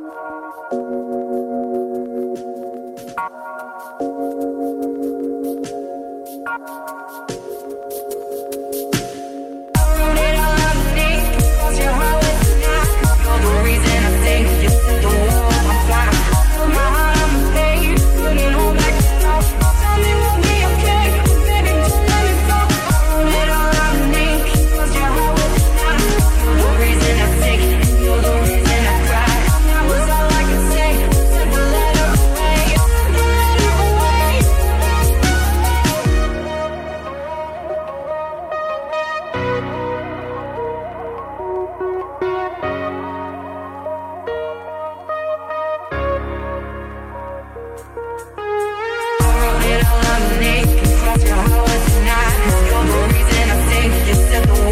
Bye. running, cause you're hours tonight. You're the reason I think you said the.